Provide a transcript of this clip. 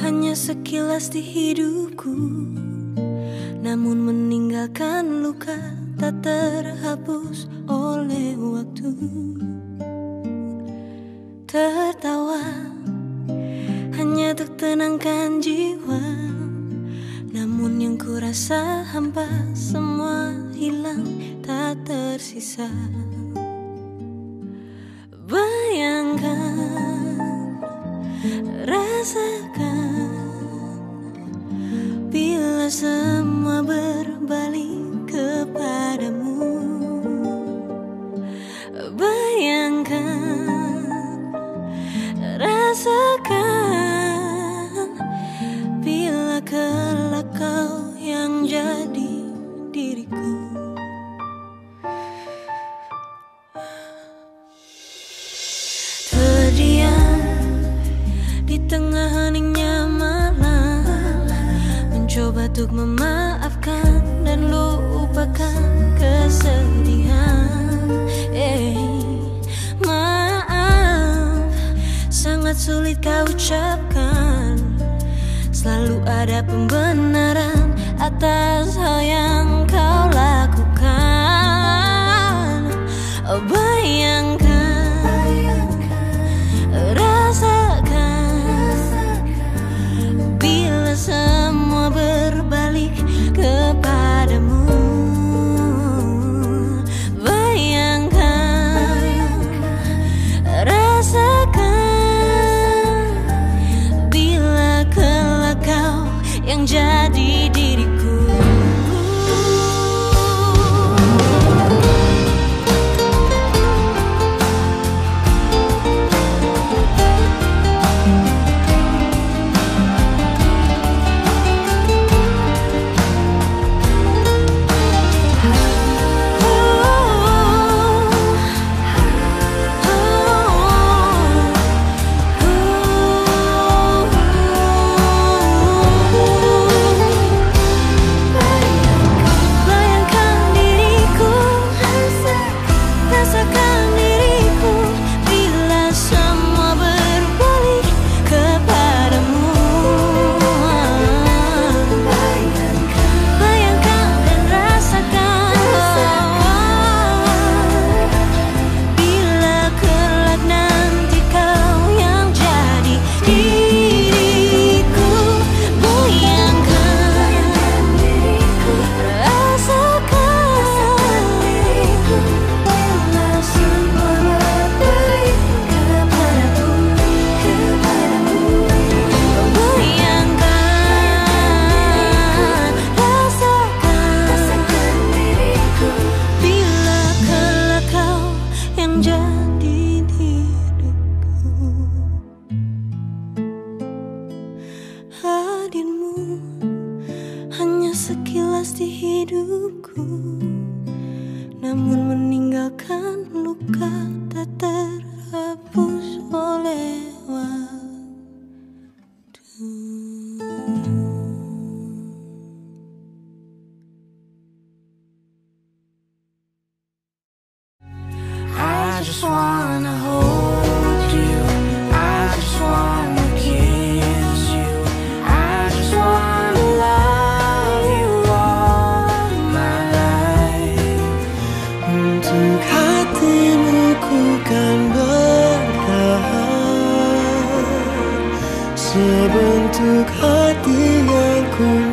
Hanya sekilas di hidupku. Namun meninggalkan luka tak terhapus oleh waktu. Tertawa hanya untuk tenangkan jiwa. Namun yang ku rasa hampa semua hilang tak tersisa rasakan Bila semua berbalik kepadamu Bayangkan, rasakan. Bila kelak kau yang jadi untuk memaafkan dan lupakan kesedihan. Eh, Maaf, sangat sulit kau ucapkan. Selalu ada pembenaran atas hal yang kau lakukan sekilas di hidupku Namun meninggalkan luka untuk hati yang ku